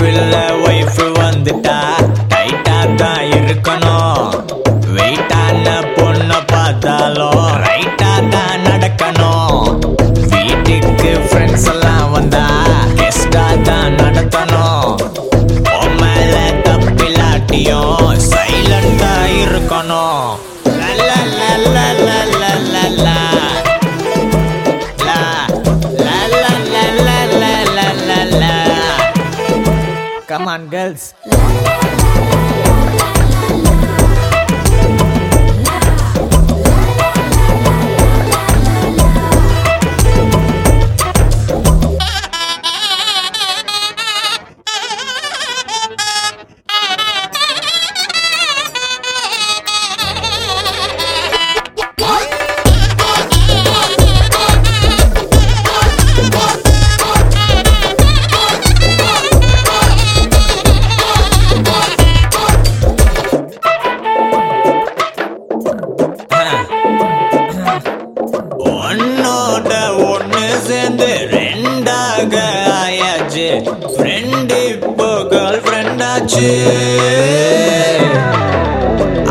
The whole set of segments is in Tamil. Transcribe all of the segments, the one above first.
லைஃபில் ஒய்ஃபு வந்துட்டா. டைட்டாக தான் இருக்கணும். வெயிட்டான பொண்ணு பார்த்தாலும் ரைட்டாக தான் நடக்கணும். வீட்டுக்கு ஃப்ரெண்ட்ஸ் எல்லாம் வந்தா கெஸ்டாக தான் நடத்தணும். மேல தப்பிலாட்டியும் சைலண்டாக இருக்கணும். நல்ல நல்ல on, girls. போச்சு.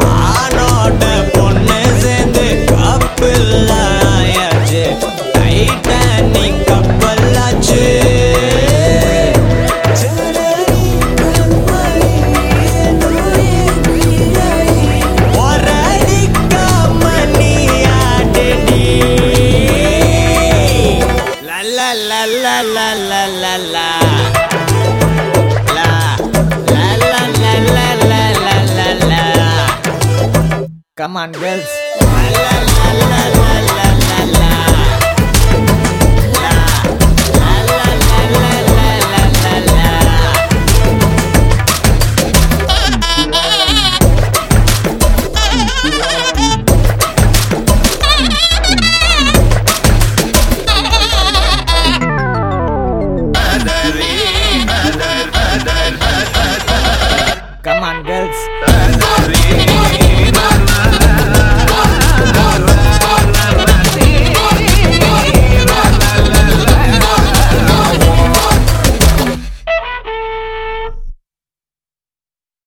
ஆணோட பொண்ணு சேர்ந்து கப்பில் ஆயாச்சு. டைட்டானிக் கப்பலாச்சு la la la la la la la Come on, girls. La, la, la,